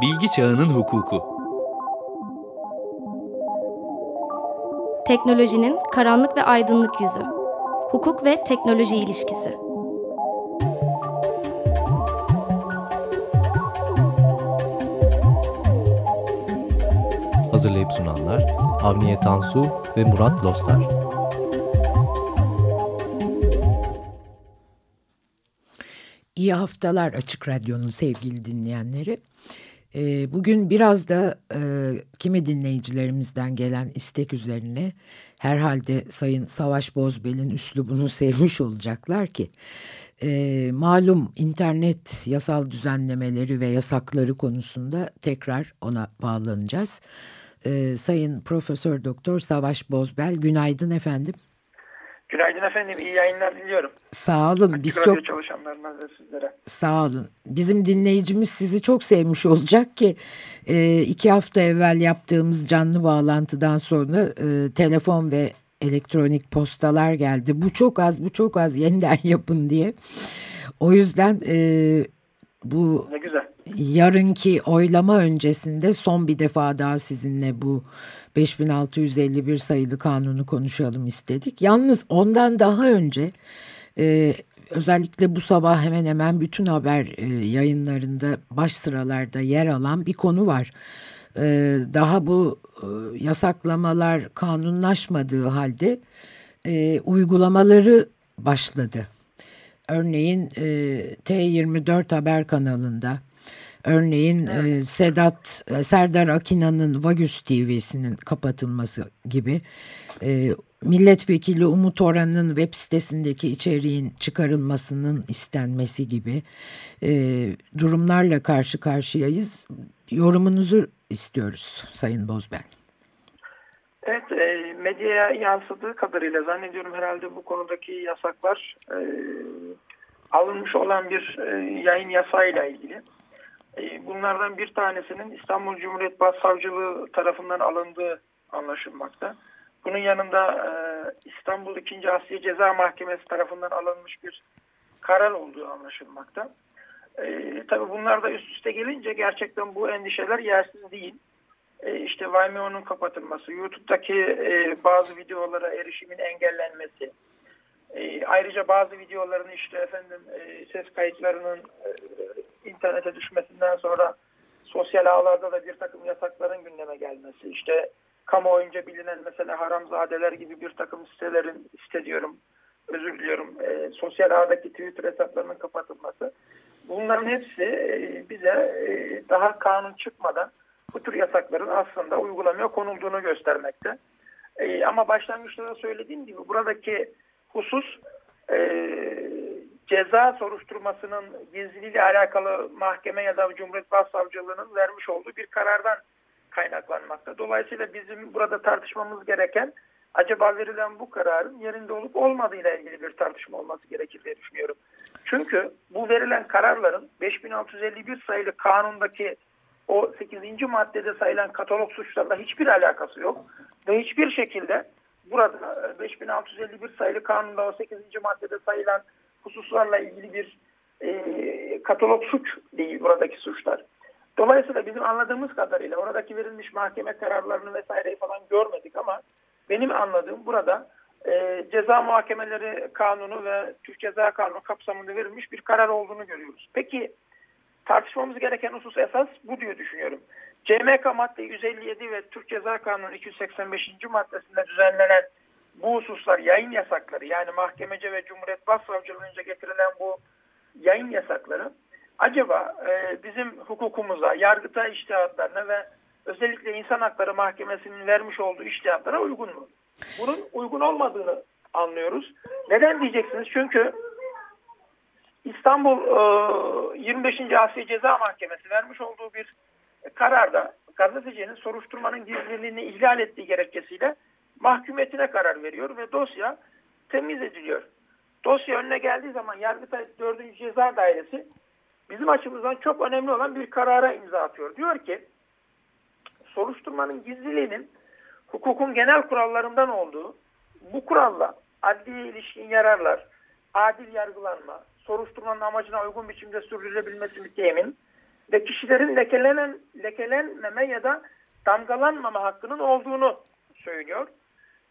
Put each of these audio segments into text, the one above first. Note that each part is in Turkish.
Bilgi Çağının Hukuku Teknolojinin karanlık ve aydınlık yüzü. Hukuk ve teknoloji ilişkisi. Hazırlayıp sunanlar Avniye Tansu ve Murat Lostar. İyi haftalar Açık Radyo'nun sevgili dinleyenleri. Ee, bugün biraz da e, kimi dinleyicilerimizden gelen istek üzerine herhalde Sayın Savaş Bozbel'in üslubunu sevmiş olacaklar ki e, malum internet yasal düzenlemeleri ve yasakları konusunda tekrar ona bağlanacağız. E, Sayın Profesör Doktor Savaş Bozbel günaydın efendim. Günaydın efendim, iyi yayınlar diliyorum. Sağ olun. Biz çok çalışanlarına ve sizlere. Sağ olun. Bizim dinleyicimiz sizi çok sevmiş olacak ki e, iki hafta evvel yaptığımız canlı bağlantıdan sonra e, telefon ve elektronik postalar geldi. Bu çok az, bu çok az yeniden yapın diye. O yüzden e, bu ne güzel. yarınki oylama öncesinde son bir defa daha sizinle bu 5651 sayılı kanunu konuşalım istedik. Yalnız ondan daha önce e, özellikle bu sabah hemen hemen bütün haber e, yayınlarında baş sıralarda yer alan bir konu var. E, daha bu e, yasaklamalar kanunlaşmadığı halde e, uygulamaları başladı. Örneğin e, T24 haber kanalında Örneğin evet. e, Sedat e, Serdar Akina'nın Vagüs TV'sinin kapatılması gibi e, milletvekili Umut Oran'ın web sitesindeki içeriğin çıkarılmasının istenmesi gibi e, durumlarla karşı karşıyayız. Yorumunuzu istiyoruz Sayın Bozben. Evet, e, medyaya yansıdığı kadarıyla zannediyorum herhalde bu konudaki yasaklar e, alınmış olan bir e, yayın yasayla ilgili. E, bunlardan bir tanesinin İstanbul Cumhuriyet Başsavcılığı tarafından alındığı anlaşılmakta. Bunun yanında e, İstanbul 2. Asliye Ceza Mahkemesi tarafından alınmış bir karar olduğu anlaşılmakta. E, tabii bunlar da üst üste gelince gerçekten bu endişeler yersiz değil. İşte Vimeo'nun kapatılması, YouTube'daki bazı videolara erişimin engellenmesi, e, ayrıca bazı videoların işte efendim e, ses kayıtlarının e, internete düşmesinden sonra sosyal ağlarda da bir takım yasakların gündeme gelmesi, işte kamuoyunca bilinen mesela haramzadeler gibi bir takım sitelerin istediyorum, özür diliyorum, sosyal ağdaki Twitter hesaplarının kapatılması. Bunların hepsi bize daha kanun çıkmadan bu tür yasakların aslında uygulamaya konulduğunu göstermekte. E, ama başlangıçta da söylediğim gibi buradaki husus e, ceza soruşturmasının gizliliğiyle alakalı mahkeme ya da Cumhuriyet Başsavcılığı'nın vermiş olduğu bir karardan kaynaklanmakta. Dolayısıyla bizim burada tartışmamız gereken acaba verilen bu kararın yerinde olup olmadığıyla ilgili bir tartışma olması gerekir diye düşünüyorum. Çünkü bu verilen kararların 5651 sayılı kanundaki o 8. maddede sayılan katalog suçlarla hiçbir alakası yok. Ve hiçbir şekilde burada 5651 sayılı kanunda o 8. maddede sayılan hususlarla ilgili bir e, katalog suç değil buradaki suçlar. Dolayısıyla bizim anladığımız kadarıyla oradaki verilmiş mahkeme kararlarını vesaireyi falan görmedik ama benim anladığım burada e, ceza muhakemeleri kanunu ve Türk Ceza Kanunu kapsamında verilmiş bir karar olduğunu görüyoruz. Peki tartışmamız gereken husus esas bu diye düşünüyorum. CMK madde 157 ve Türk Ceza Kanunu 285. maddesinde düzenlenen bu hususlar yayın yasakları yani mahkemece ve Cumhuriyet Başsavcılığınca getirilen bu yayın yasakları acaba e, bizim hukukumuza, yargıta iştihatlarına ve özellikle insan Hakları Mahkemesi'nin vermiş olduğu iştihatlara uygun mu? Bunun uygun olmadığını anlıyoruz. Neden diyeceksiniz? Çünkü İstanbul e, 25. Asya Ceza Mahkemesi vermiş olduğu bir kararda gazetecinin soruşturmanın gizliliğini ihlal ettiği gerekçesiyle mahkumiyetine karar veriyor ve dosya temiz ediliyor. Dosya önüne geldiği zaman Yargıtay 4. Ceza Dairesi bizim açımızdan çok önemli olan bir karara imza atıyor. Diyor ki soruşturmanın gizliliğinin hukukun genel kurallarından olduğu bu kuralla adli ilişkin yararlar, adil yargılanma, soruşturmanın amacına uygun biçimde sürdürülebilmesi temin, ve kişilerin lekelenen, lekelenmeme ya da damgalanmama hakkının olduğunu söylüyor.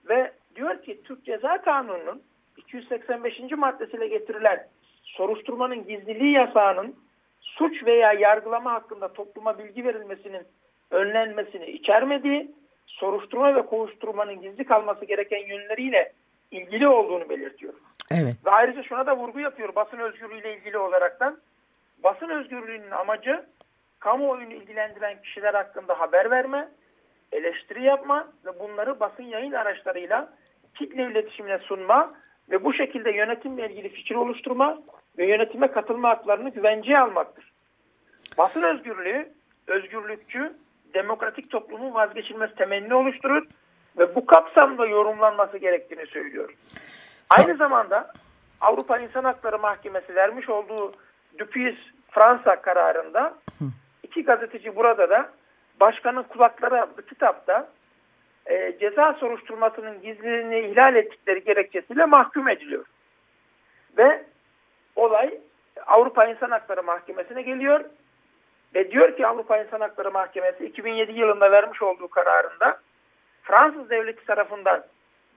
Ve diyor ki Türk Ceza Kanunu'nun 285. maddesiyle getirilen soruşturmanın gizliliği yasağının suç veya yargılama hakkında topluma bilgi verilmesinin önlenmesini içermediği, soruşturma ve kovuşturmanın gizli kalması gereken yönleriyle ilgili olduğunu belirtiyor. Evet. Ve ayrıca şuna da vurgu yapıyor basın özgürlüğüyle ilgili olaraktan. Basın özgürlüğünün amacı kamuoyunu ilgilendiren kişiler hakkında haber verme, eleştiri yapma ve bunları basın yayın araçlarıyla kitle iletişimine sunma ve bu şekilde yönetimle ilgili fikir oluşturma ve yönetime katılma haklarını güvenceye almaktır. Basın özgürlüğü, özgürlükçü, demokratik toplumun vazgeçilmez temelini oluşturur ve bu kapsamda yorumlanması gerektiğini söylüyor. Aynı zamanda Avrupa İnsan Hakları Mahkemesi vermiş olduğu Dupuis Fransa kararında iki gazeteci burada da başkanın kulakları adlı kitapta e, ceza soruşturmasının gizliliğini ihlal ettikleri gerekçesiyle mahkum ediliyor. Ve olay Avrupa İnsan Hakları Mahkemesi'ne geliyor ve diyor ki Avrupa İnsan Hakları Mahkemesi 2007 yılında vermiş olduğu kararında Fransız devleti tarafından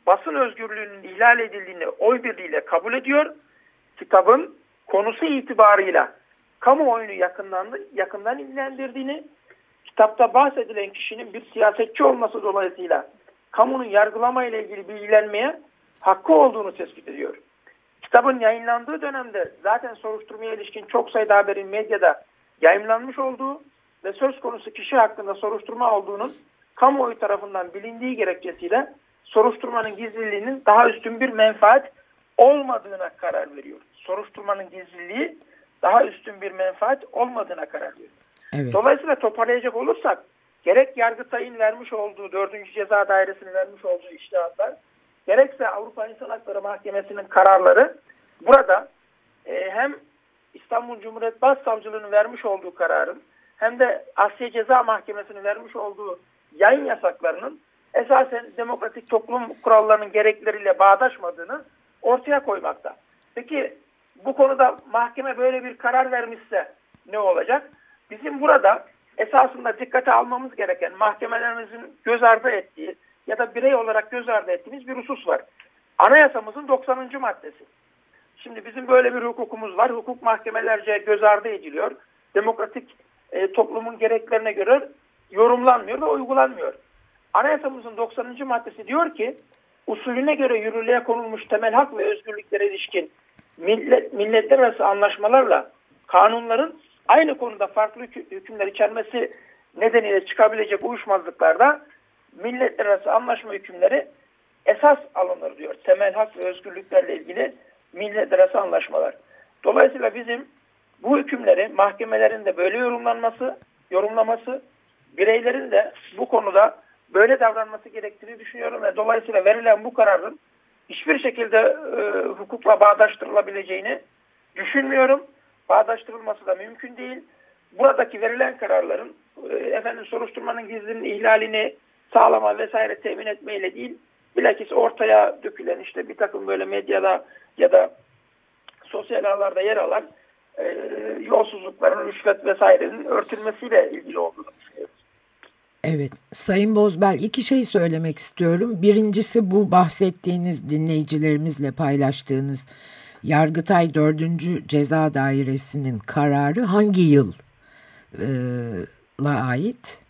basın özgürlüğünün ihlal edildiğini oy birliğiyle kabul ediyor. Kitabın konusu itibarıyla kamuoyunu yakından, yakından ilgilendirdiğini, kitapta bahsedilen kişinin bir siyasetçi olması dolayısıyla kamunun yargılama ile ilgili bilgilenmeye hakkı olduğunu tespit ediyor. Kitabın yayınlandığı dönemde zaten soruşturmaya ilişkin çok sayıda haberin medyada yayınlanmış olduğu ve söz konusu kişi hakkında soruşturma olduğunun kamuoyu tarafından bilindiği gerekçesiyle soruşturmanın gizliliğinin daha üstün bir menfaat olmadığına karar veriyor. Soruşturmanın gizliliği daha üstün bir menfaat olmadığına karar veriyor. Evet. Dolayısıyla toparlayacak olursak gerek Yargıtay'ın vermiş olduğu 4. Ceza Dairesi'nin vermiş olduğu iştihatlar gerekse Avrupa İnsan Hakları Mahkemesi'nin kararları burada e, hem İstanbul Cumhuriyet Başsavcılığı'nın vermiş olduğu kararın hem de Asya Ceza Mahkemesi'nin vermiş olduğu yayın yasaklarının esasen demokratik toplum kurallarının gerekleriyle bağdaşmadığını ortaya koymakta. Peki bu konuda mahkeme böyle bir karar vermişse ne olacak? Bizim burada esasında dikkate almamız gereken mahkemelerimizin göz ardı ettiği ya da birey olarak göz ardı ettiğimiz bir husus var. Anayasamızın 90. maddesi. Şimdi bizim böyle bir hukukumuz var. Hukuk mahkemelerce göz ardı ediliyor. Demokratik e, toplumun gereklerine göre yorumlanmıyor ve uygulanmıyor. Anayasamızın 90. maddesi diyor ki usulüne göre yürürlüğe konulmuş temel hak ve özgürlüklere ilişkin millet, milletler arası anlaşmalarla kanunların aynı konuda farklı hükümler içermesi nedeniyle çıkabilecek uyuşmazlıklarda milletler arası anlaşma hükümleri esas alınır diyor. Temel hak ve özgürlüklerle ilgili milletler arası anlaşmalar. Dolayısıyla bizim bu hükümleri mahkemelerin de böyle yorumlanması, yorumlaması, bireylerin de bu konuda böyle davranması gerektiğini düşünüyorum ve dolayısıyla verilen bu kararın hiçbir şekilde e, hukukla bağdaştırılabileceğini düşünmüyorum. Bağdaştırılması da mümkün değil. Buradaki verilen kararların e, efendim soruşturmanın gizliliğinin ihlalini sağlama vesaire temin etmeyle değil, bilakis ortaya dökülen işte bir takım böyle medyada ya da sosyal ağlarda yer alan e, yolsuzlukların, rüşvet vesairenin örtülmesiyle ilgili olduğunu. Evet, Sayın Bozbel iki şey söylemek istiyorum. Birincisi bu bahsettiğiniz dinleyicilerimizle paylaştığınız Yargıtay 4. Ceza Dairesi'nin kararı hangi yıla ait?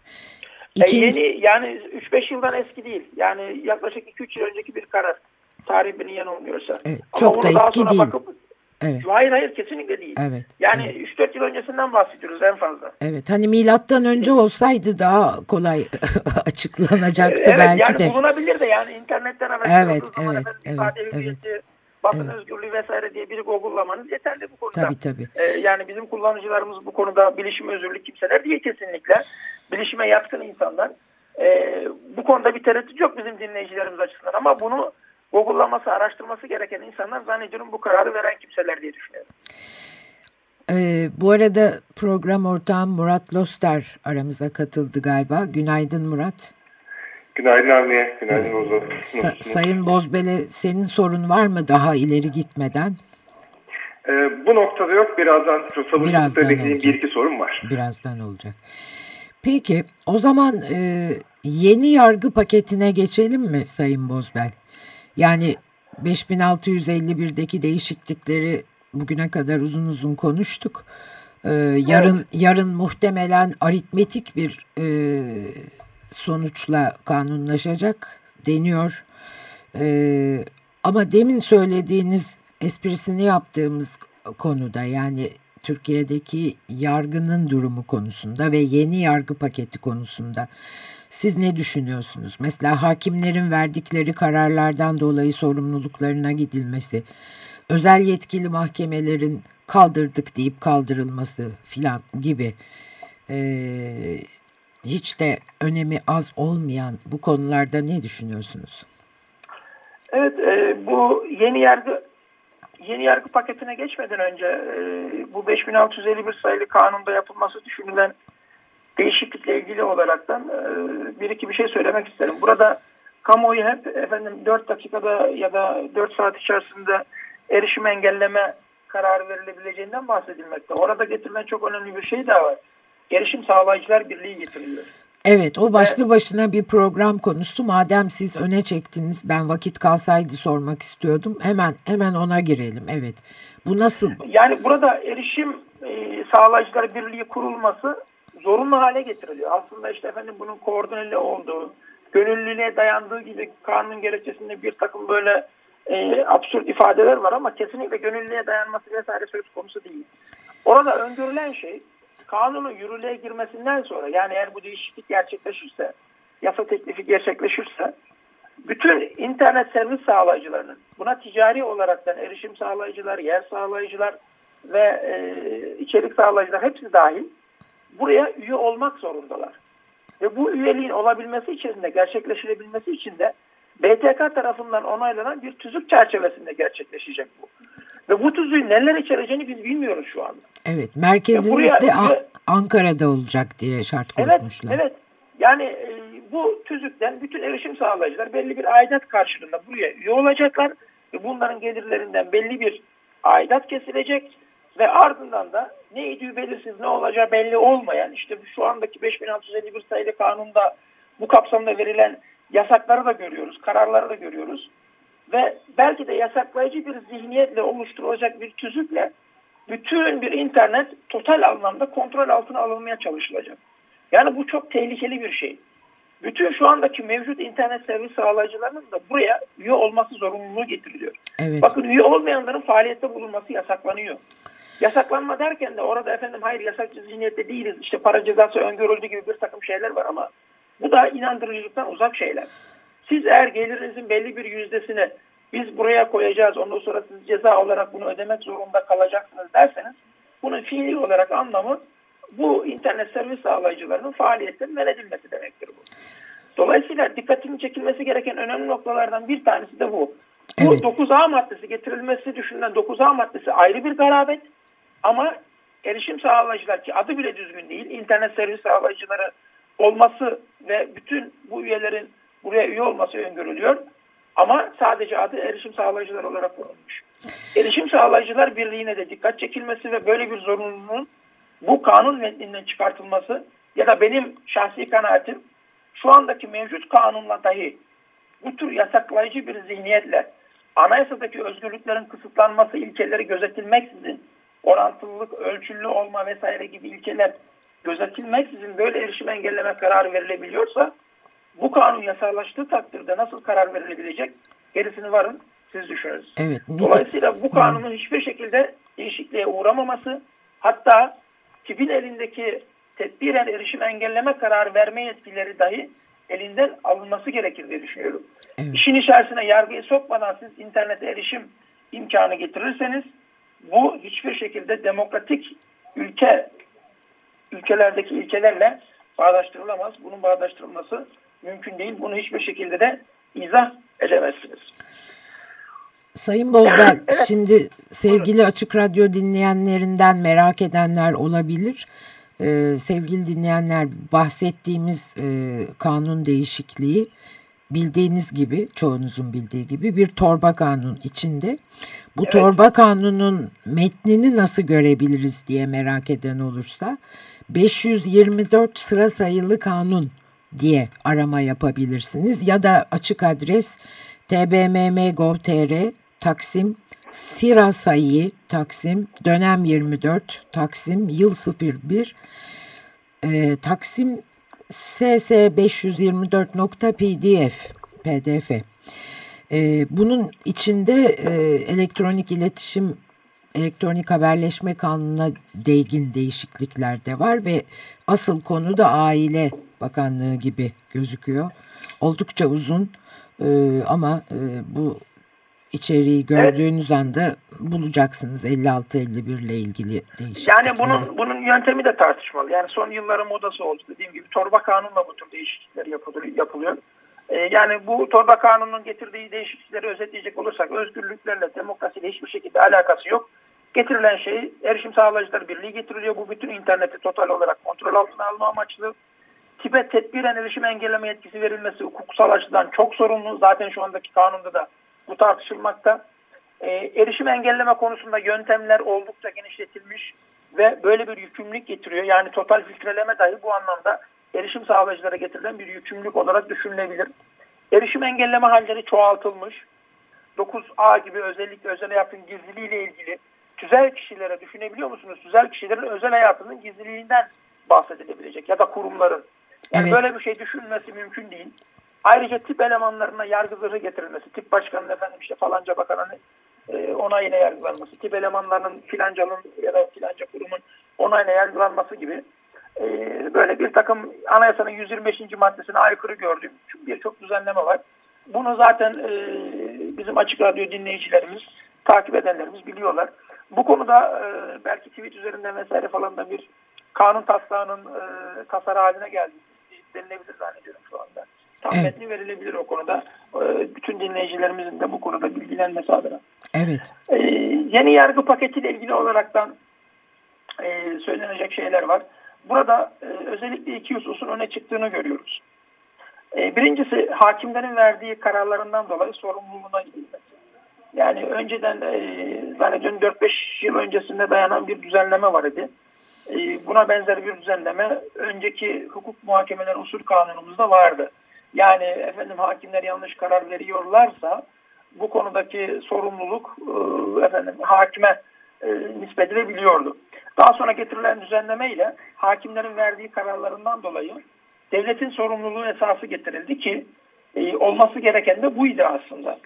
İkinci... E yeni yani 3-5 yıldan eski değil. Yani yaklaşık 2-3 yıl önceki bir karar. Tarih beni yanılmıyorsa. Evet, çok da eski değil. Bakıp, Evet. Hayır hayır kesinlikle değil. Evet. Yani evet. 3-4 yıl öncesinden bahsediyoruz en fazla. Evet hani milattan önce olsaydı daha kolay açıklanacaktı evet, belki yani de. Yani bulunabilir de yani internetten Evet evet evet. evet, basın evet. özgürlüğü vesaire diye bir google'lamanız yeterli bu konuda. Tabii tabii. Ee, yani bizim kullanıcılarımız bu konuda bilişim özürlü kimseler değil kesinlikle. Bilişime yatkın insanlar. Ee, bu konuda bir tereddüt yok bizim dinleyicilerimiz açısından ama bunu Google'laması, araştırması gereken insanlar zannediyorum bu kararı veren kimseler diye düşünüyorum. Ee, bu arada program ortağım Murat Loster aramıza katıldı galiba. Günaydın Murat. Günaydın Avniye, günaydın Bozbel. Sa Sayın Bozbel'e senin sorun var mı daha ileri gitmeden? Ee, bu noktada yok. Birazdan sabırsızlıkla beklediğim bir iki sorum var. Birazdan olacak. Peki o zaman e, yeni yargı paketine geçelim mi Sayın Bozbel? Yani 5651'deki değişiklikleri bugüne kadar uzun uzun konuştuk. Ee, yarın evet. yarın muhtemelen aritmetik bir e, sonuçla kanunlaşacak deniyor. Ee, ama demin söylediğiniz esprisini yaptığımız konuda yani Türkiye'deki yargının durumu konusunda ve yeni yargı paketi konusunda siz ne düşünüyorsunuz? Mesela hakimlerin verdikleri kararlardan dolayı sorumluluklarına gidilmesi, özel yetkili mahkemelerin kaldırdık deyip kaldırılması filan gibi e, hiç de önemi az olmayan bu konularda ne düşünüyorsunuz? Evet, e, bu yeni yargı yeni yargı paketine geçmeden önce e, bu 5651 sayılı kanunda yapılması düşünülen değişiklikle ilgili olaraktan e, bir iki bir şey söylemek isterim. Burada kamuoyu hep efendim 4 dakikada ya da 4 saat içerisinde erişim engelleme kararı verilebileceğinden bahsedilmekte. Orada getirilen çok önemli bir şey daha var. Erişim Sağlayıcılar Birliği getiriliyor. Evet o başlı başına bir program konusu. Madem siz öne çektiniz ben vakit kalsaydı sormak istiyordum. Hemen hemen ona girelim. Evet. Bu nasıl? Yani burada erişim e, sağlayıcılar birliği kurulması zorunlu hale getiriliyor. Aslında işte efendim bunun koordineli olduğu, gönüllülüğe dayandığı gibi kanun gerekçesinde bir takım böyle e, absürt ifadeler var ama kesinlikle gönüllülüğe dayanması vesaire söz konusu değil. Orada öngörülen şey kanunun yürürlüğe girmesinden sonra yani eğer bu değişiklik gerçekleşirse, yasa teklifi gerçekleşirse bütün internet servis sağlayıcılarının buna ticari olaraktan erişim sağlayıcılar, yer sağlayıcılar ve e, içerik sağlayıcılar hepsi dahil buraya üye olmak zorundalar. Ve bu üyeliğin olabilmesi için de gerçekleşebilmesi için de BTK tarafından onaylanan bir tüzük çerçevesinde gerçekleşecek bu. Ve bu tüzüğün neler içereceğini biz bilmiyoruz şu anda. Evet, merkeziniz de Ankara'da olacak diye şart koşmuşlar. Evet, evet. Yani e, bu tüzükten bütün erişim sağlayıcılar belli bir aidat karşılığında buraya üye olacaklar. Ve bunların gelirlerinden belli bir aidat kesilecek. Ve ardından da ne idüğü belirsiz ne olacağı belli olmayan işte şu andaki 5651 sayılı kanunda bu kapsamda verilen yasakları da görüyoruz, kararları da görüyoruz. Ve belki de yasaklayıcı bir zihniyetle oluşturulacak bir tüzükle bütün bir internet total anlamda kontrol altına alınmaya çalışılacak. Yani bu çok tehlikeli bir şey. Bütün şu andaki mevcut internet servis sağlayıcılarının da buraya üye olması zorunluluğu getiriliyor. Evet. Bakın üye olmayanların faaliyette bulunması yasaklanıyor. Yasaklanma derken de orada efendim hayır yasakçı zihniyette değiliz işte para cezası öngörüldü gibi bir takım şeyler var ama bu da inandırıcılıktan uzak şeyler. Siz eğer gelirinizin belli bir yüzdesini biz buraya koyacağız ondan sonra siz ceza olarak bunu ödemek zorunda kalacaksınız derseniz bunun fiili olarak anlamı bu internet servis sağlayıcılarının faaliyetlerinin men edilmesi demektir bu. Dolayısıyla dikkatinin çekilmesi gereken önemli noktalardan bir tanesi de bu. Bu evet. 9A maddesi getirilmesi düşünülen 9A maddesi ayrı bir garabet ama erişim sağlayıcılar ki adı bile düzgün değil internet servis sağlayıcıları olması ve bütün bu üyelerin buraya üye olması öngörülüyor. Ama sadece adı erişim sağlayıcılar olarak konulmuş. Erişim sağlayıcılar birliğine de dikkat çekilmesi ve böyle bir zorunluluğun bu kanun metninden çıkartılması ya da benim şahsi kanaatim şu andaki mevcut kanunla dahi bu tür yasaklayıcı bir zihniyetle anayasadaki özgürlüklerin kısıtlanması ilkeleri gözetilmeksizin orantılılık, ölçülü olma vesaire gibi ilkeler gözetilmeksizin böyle erişim engelleme kararı verilebiliyorsa bu kanun yasallaştığı takdirde nasıl karar verilebilecek gerisini varın siz düşünün. Evet, Dolayısıyla bu kanunun hiçbir şekilde değişikliğe uğramaması hatta TİB'in elindeki tedbiren erişim engelleme kararı verme yetkileri dahi elinden alınması gerekir diye düşünüyorum. Evet. İşin içerisine yargıyı sokmadan siz internete erişim imkanı getirirseniz bu hiçbir şekilde demokratik ülke ülkelerdeki ilkelerle bağdaştırılamaz. Bunun bağdaştırılması mümkün değil. Bunu hiçbir şekilde de izah edemezsiniz. Sayın Bozbel, evet. şimdi sevgili Açık Radyo dinleyenlerinden merak edenler olabilir. Ee, sevgili dinleyenler bahsettiğimiz e, kanun değişikliği bildiğiniz gibi çoğunuzun bildiği gibi bir torba kanun içinde. Bu evet. torba kanunun metnini nasıl görebiliriz diye merak eden olursa 524 sıra sayılı kanun diye arama yapabilirsiniz ya da açık adres tbmm.gov.tr Taksim Sira sayı Taksim dönem 24 Taksim yıl 01 e, Taksim ss524.pdf pdf e, bunun içinde e, elektronik iletişim elektronik haberleşme kanununa değgin değişiklikler de var ve asıl konu da aile bakanlığı gibi gözüküyor. Oldukça uzun e, ama e, bu içeriği gördüğünüz evet. anda bulacaksınız 56-51 ile ilgili değişiklikleri. Yani bunun bunun yöntemi de tartışmalı. Yani son yılların modası oldu dediğim gibi torba kanunla bu tür değişiklikler yapılıyor. Ee, yani bu torba kanunun getirdiği değişiklikleri özetleyecek olursak özgürlüklerle demokrasiyle hiçbir şekilde alakası yok. Getirilen şey erişim sağlayıcılar birliği getiriliyor. Bu bütün interneti total olarak kontrol altına alma amaçlı. Tipe tedbiren erişim engelleme yetkisi verilmesi hukuksal açıdan çok sorunlu. Zaten şu andaki kanunda da bu tartışılmakta. E, erişim engelleme konusunda yöntemler oldukça genişletilmiş ve böyle bir yükümlülük getiriyor. Yani total filtreleme dahi bu anlamda erişim sağlayıcılara getirilen bir yükümlülük olarak düşünülebilir. Erişim engelleme halleri çoğaltılmış. 9A gibi özellikle özel hayatın gizliliğiyle ilgili tüzel kişilere düşünebiliyor musunuz? Tüzel kişilerin özel hayatının gizliliğinden bahsedilebilecek ya da kurumların. Yani evet. böyle bir şey düşünülmesi mümkün değil. Ayrıca tip elemanlarına yargı zırhı getirilmesi, tip başkanının efendim işte falanca bakanın e, onayına yargılanması, tip elemanlarının filancanın ya da filanca kurumun onayına yargılanması gibi böyle bir takım anayasanın 125. maddesine aykırı gördüğüm birçok düzenleme var. Bunu zaten e, bizim Açık Radyo dinleyicilerimiz, takip edenlerimiz biliyorlar. Bu konuda e, belki tweet üzerinden vesaire falan da bir kanun taslağının e, tasarı haline geldi denilebilir zannediyorum şu anda tam evet. verilebilir o konuda. Ee, bütün dinleyicilerimizin de bu konuda bilgilenmesi adına. Evet. Ee, yeni yargı paketiyle ilgili olaraktan söylenecek şeyler var. Burada e, özellikle iki hususun öne çıktığını görüyoruz. E, birincisi hakimlerin verdiği kararlarından dolayı sorumluluğuna gidilmesi. Yani önceden e, zannediyorum 4-5 yıl öncesinde dayanan bir düzenleme var idi. E, buna benzer bir düzenleme önceki hukuk muhakemeler usul kanunumuzda vardı. Yani efendim hakimler yanlış karar veriyorlarsa bu konudaki sorumluluk e, efendim hakime e, nispet edilebiliyordu. Daha sonra getirilen düzenleme ile hakimlerin verdiği kararlarından dolayı devletin sorumluluğu esası getirildi ki e, olması gereken de buydu aslında.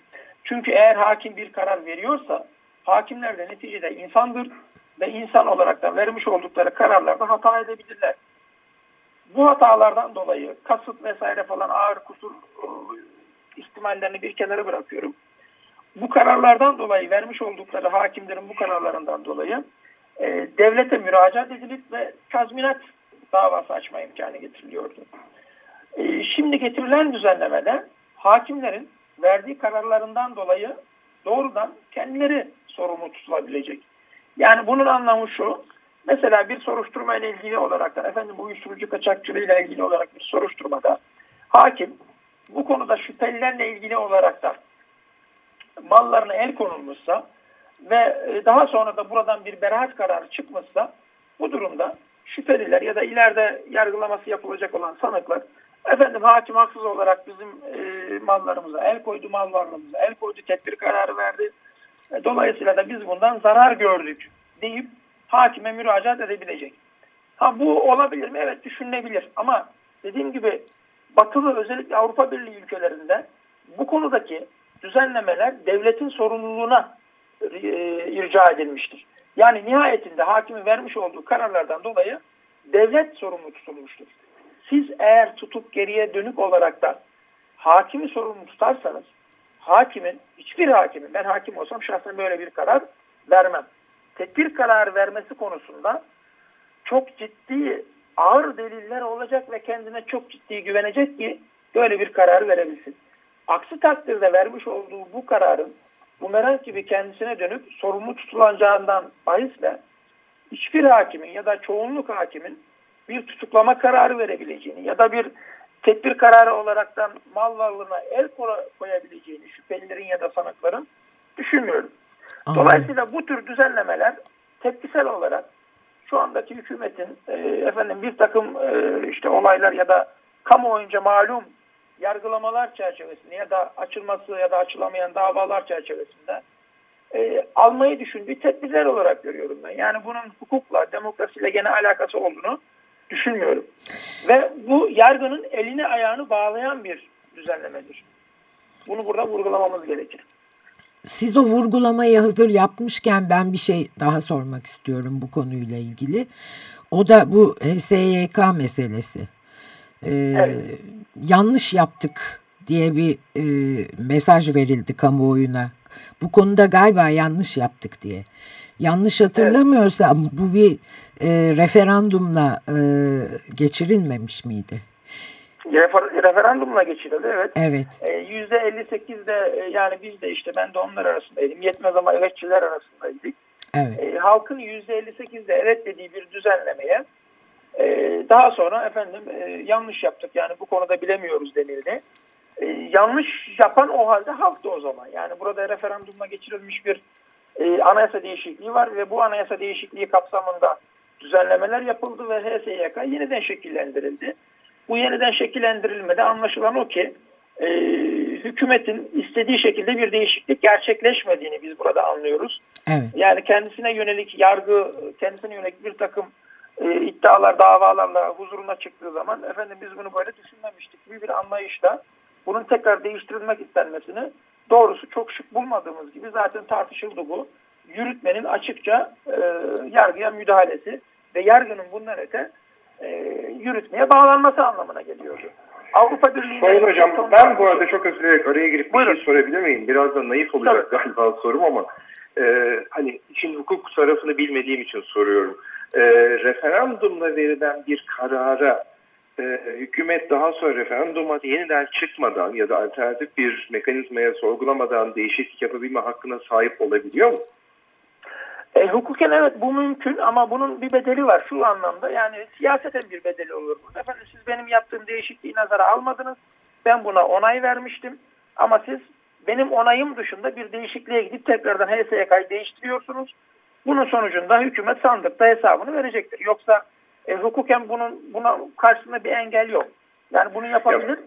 Çünkü eğer hakim bir karar veriyorsa hakimler de neticede insandır ve insan olarak da vermiş oldukları kararlarda hata edebilirler. Bu hatalardan dolayı kasıt vesaire falan ağır kusur e, ihtimallerini bir kenara bırakıyorum. Bu kararlardan dolayı vermiş oldukları hakimlerin bu kararlarından dolayı e, devlete müracaat edilip ve tazminat davası açma imkanı getiriliyordu. E, şimdi getirilen düzenlemede hakimlerin verdiği kararlarından dolayı doğrudan kendileri sorumlu tutulabilecek. Yani bunun anlamı şu, Mesela bir soruşturma ile ilgili olarak da efendim uyuşturucu kaçakçılığı ile ilgili olarak bir soruşturmada hakim bu konuda şüphelilerle ilgili olarak da mallarına el konulmuşsa ve e, daha sonra da buradan bir beraat kararı çıkmışsa bu durumda şüpheliler ya da ileride yargılaması yapılacak olan sanıklar efendim hakim haksız olarak bizim e, mallarımıza el koydu, mal varlığımıza el koydu, tedbir kararı verdi. E, dolayısıyla da biz bundan zarar gördük deyip hakime müracaat edebilecek. Ha bu olabilir mi? Evet düşünülebilir. Ama dediğim gibi batılı özellikle Avrupa Birliği ülkelerinde bu konudaki düzenlemeler devletin sorumluluğuna e, irca edilmiştir. Yani nihayetinde hakimin vermiş olduğu kararlardan dolayı devlet sorumlu tutulmuştur. Siz eğer tutup geriye dönük olarak da hakimi sorumlu tutarsanız hakimin, hiçbir hakimin, ben hakim olsam şahsen böyle bir karar vermem tedbir kararı vermesi konusunda çok ciddi ağır deliller olacak ve kendine çok ciddi güvenecek ki böyle bir karar verebilsin. Aksi takdirde vermiş olduğu bu kararın bumerang gibi kendisine dönüp sorumlu tutulacağından bahisle hiçbir hakimin ya da çoğunluk hakimin bir tutuklama kararı verebileceğini ya da bir tedbir kararı olaraktan mal varlığına el koyabileceğini şüphelilerin ya da sanıkların düşünmüyorum. Anladım. Dolayısıyla bu tür düzenlemeler tepkisel olarak şu andaki hükümetin e, efendim bir takım e, işte olaylar ya da kamuoyunca malum yargılamalar çerçevesinde ya da açılması ya da açılamayan davalar çerçevesinde e, almayı düşündüğü tedbirler olarak görüyorum ben. Yani bunun hukukla, demokrasiyle gene alakası olduğunu düşünmüyorum. Ve bu yargının elini ayağını bağlayan bir düzenlemedir. Bunu burada vurgulamamız gerekir. Siz o vurgulamayı hazır yapmışken ben bir şey daha sormak istiyorum bu konuyla ilgili. O da bu SYK meselesi. Ee, evet. Yanlış yaptık diye bir e, mesaj verildi kamuoyuna. Bu konuda galiba yanlış yaptık diye. Yanlış hatırlamıyorsam evet. bu bir e, referandumla e, geçirilmemiş miydi? Refer referandumla geçirildi evet. Evet. E, yüzde 58'de e, yani biz de işte ben de onlar arasındaydım. Yetmez ama evetçiler arasındaydık. Evet. E, halkın %58'de evet dediği bir düzenlemeye e, daha sonra efendim e, yanlış yaptık yani bu konuda bilemiyoruz denildi. E, yanlış yapan o halde halktı o zaman. Yani burada referandumla geçirilmiş bir e, anayasa değişikliği var ve bu anayasa değişikliği kapsamında düzenlemeler yapıldı ve HSYK yeniden şekillendirildi. Bu yeniden şekillendirilmede anlaşılan o ki e, hükümetin istediği şekilde bir değişiklik gerçekleşmediğini biz burada anlıyoruz. Evet. Yani kendisine yönelik yargı, kendisine yönelik bir takım e, iddialar, davalarla huzuruna çıktığı zaman efendim biz bunu böyle düşünmemiştik. Bir bir anlayışla bunun tekrar değiştirilmek istenmesini doğrusu çok şık bulmadığımız gibi zaten tartışıldı bu. Yürütmenin açıkça e, yargıya müdahalesi ve yargının bundan öte e, yürütmeye bağlanması anlamına geliyordu. Avrupa Birliği'ne... Sayın Hocam ben bu arada çok özür dilerim araya girip Buyurun. bir şey sorabilir miyim? Biraz da naif olacak Tabii. galiba sorum ama e, hani için hukuk tarafını bilmediğim için soruyorum. E, referandumla verilen bir karara e, hükümet daha sonra referanduma yeniden çıkmadan ya da alternatif bir mekanizmaya sorgulamadan değişiklik yapabilme hakkına sahip olabiliyor mu? E, hukuken evet bu mümkün ama bunun bir bedeli var şu anlamda yani siyaseten bir bedeli olur. Efendim siz benim yaptığım değişikliği nazara almadınız. Ben buna onay vermiştim ama siz benim onayım dışında bir değişikliğe gidip tekrardan HSYK'yı değiştiriyorsunuz. Bunun sonucunda hükümet sandıkta hesabını verecektir. Yoksa e, hukuken bunun buna karşısında bir engel yok. Yani bunu yapabilir. Yok.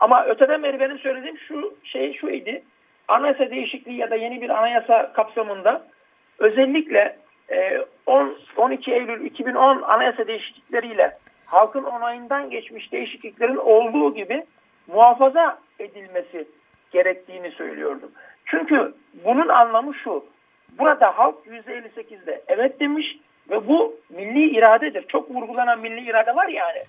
Ama öteden beri benim söylediğim şu şey şu idi. Anayasa değişikliği ya da yeni bir anayasa kapsamında özellikle e, 10, 12 Eylül 2010 anayasa değişiklikleriyle halkın onayından geçmiş değişikliklerin olduğu gibi muhafaza edilmesi gerektiğini söylüyordum. Çünkü bunun anlamı şu. Burada halk %58'de evet demiş ve bu milli iradedir. Çok vurgulanan milli irade var yani.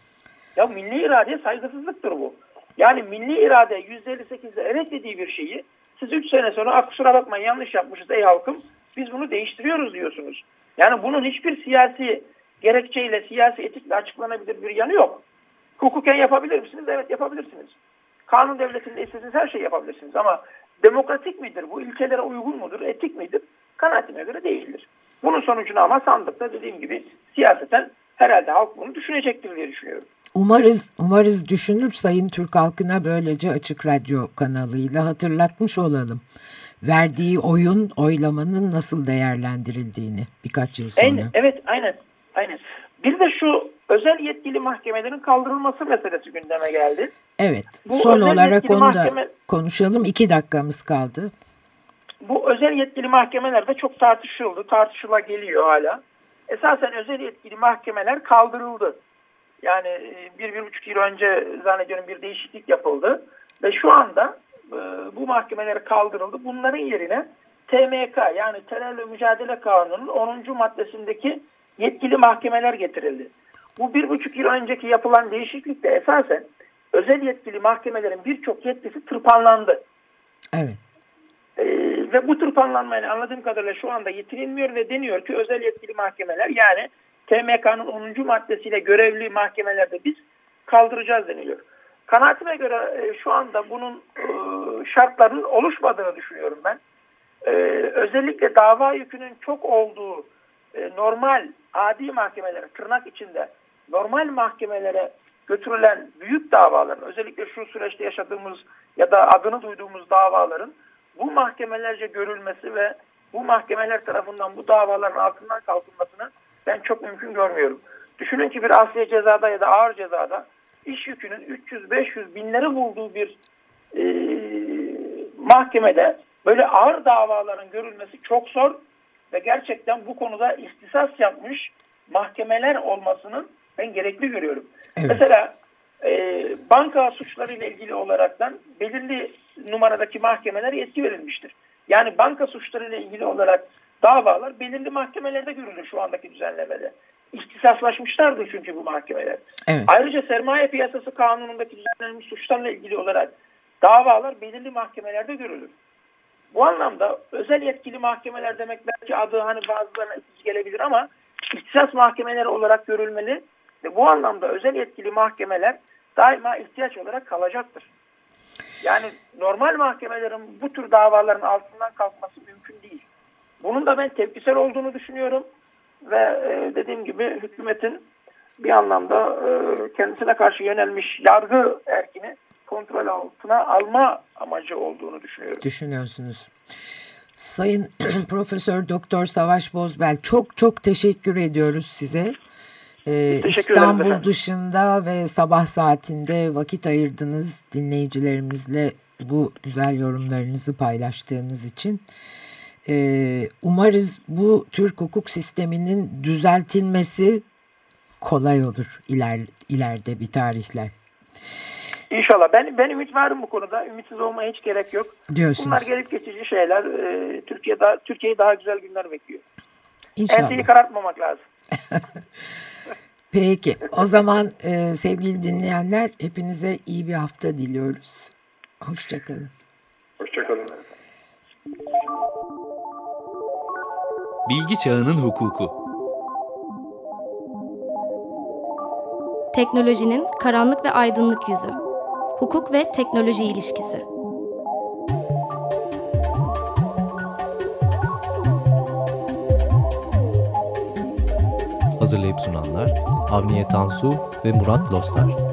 Ya milli iradeye saygısızlıktır bu. Yani milli irade %58'de evet dediği bir şeyi siz 3 sene sonra kusura bakmayın yanlış yapmışız ey halkım biz bunu değiştiriyoruz diyorsunuz. Yani bunun hiçbir siyasi gerekçeyle, siyasi etikle açıklanabilir bir yanı yok. Hukuken yapabilir misiniz? Evet yapabilirsiniz. Kanun devletinde istediğiniz her şeyi yapabilirsiniz ama demokratik midir? Bu ilkelere uygun mudur? Etik midir? Kanaatime göre değildir. Bunun sonucunu ama sandıkta dediğim gibi siyaseten herhalde halk bunu düşünecektir diye düşünüyorum. Umarız, umarız düşünür Sayın Türk halkına böylece Açık Radyo kanalıyla hatırlatmış olalım. Verdiği oyun, oylamanın nasıl değerlendirildiğini birkaç yıl sonra. Aynen, evet, aynen, aynen. Bir de şu özel yetkili mahkemelerin kaldırılması meselesi gündeme geldi. Evet, Bu son olarak onu mahkeme... da konuşalım. İki dakikamız kaldı bu özel yetkili mahkemelerde çok tartışıldı. Tartışıla geliyor hala. Esasen özel yetkili mahkemeler kaldırıldı. Yani e, bir, bir buçuk yıl önce zannediyorum bir değişiklik yapıldı. Ve şu anda e, bu mahkemeler kaldırıldı. Bunların yerine TMK yani Terörle Mücadele Kanunu'nun 10. maddesindeki yetkili mahkemeler getirildi. Bu bir buçuk yıl önceki yapılan değişiklikte esasen özel yetkili mahkemelerin birçok yetkisi tırpanlandı. Evet. Ve bu tür planlanmayla anladığım kadarıyla şu anda yitirilmiyor ve deniyor ki özel yetkili mahkemeler yani TMK'nın 10. maddesiyle görevli mahkemelerde biz kaldıracağız deniliyor. Kanaatime göre e, şu anda bunun e, şartlarının oluşmadığını düşünüyorum ben. E, özellikle dava yükünün çok olduğu normal adi mahkemelere tırnak içinde normal mahkemelere götürülen büyük davaların özellikle şu süreçte yaşadığımız ya da adını duyduğumuz davaların bu mahkemelerce görülmesi ve bu mahkemeler tarafından bu davaların altından kalkılmasını ben çok mümkün görmüyorum. Düşünün ki bir asliye cezada ya da ağır cezada iş yükünün 300-500 binleri bulduğu bir e, mahkemede böyle ağır davaların görülmesi çok zor ve gerçekten bu konuda istisas yapmış mahkemeler olmasının ben gerekli görüyorum. Evet. Mesela e, banka suçları ile ilgili olaraktan belirli numaradaki mahkemeler yetki verilmiştir. Yani banka suçları ile ilgili olarak davalar belirli mahkemelerde görülür şu andaki düzenlemede. İhtisaslaşmışlardır çünkü bu mahkemeler. Evet. Ayrıca sermaye piyasası kanunundaki düzenlenmiş suçlarla ilgili olarak davalar belirli mahkemelerde görülür. Bu anlamda özel yetkili mahkemeler demek belki adı hani bazılarına itici gelebilir ama ihtisas mahkemeleri olarak görülmeli ve bu anlamda özel yetkili mahkemeler daima ihtiyaç olarak kalacaktır. Yani normal mahkemelerin bu tür davaların altından kalkması mümkün değil. Bunun da ben tepkisel olduğunu düşünüyorum ve e, dediğim gibi hükümetin bir anlamda e, kendisine karşı yönelmiş yargı erkini kontrol altına alma amacı olduğunu düşünüyorum. Düşünüyorsunuz. Sayın Profesör Doktor Savaş Bozbel çok çok teşekkür ediyoruz size. Ee, İstanbul dışında ve sabah saatinde vakit ayırdınız dinleyicilerimizle bu güzel yorumlarınızı paylaştığınız için. Ee, umarız bu Türk hukuk sisteminin düzeltilmesi kolay olur iler, ileride bir tarihler. İnşallah. Ben, ben ümit varım bu konuda. Ümitsiz olmaya hiç gerek yok. Diyorsunuz. Bunlar gelip geçici şeyler. Ee, Türkiye daha, Türkiye'yi daha güzel günler bekliyor. İnşallah. Enseyi karartmamak lazım. Peki. O zaman e, sevgili dinleyenler hepinize iyi bir hafta diliyoruz. Hoşçakalın. Hoşçakalın. Bilgi Çağının Hukuku Teknolojinin karanlık ve aydınlık yüzü. Hukuk ve teknoloji ilişkisi. Hazırlayıp sunanlar Avniye Tansu ve Murat Lostar.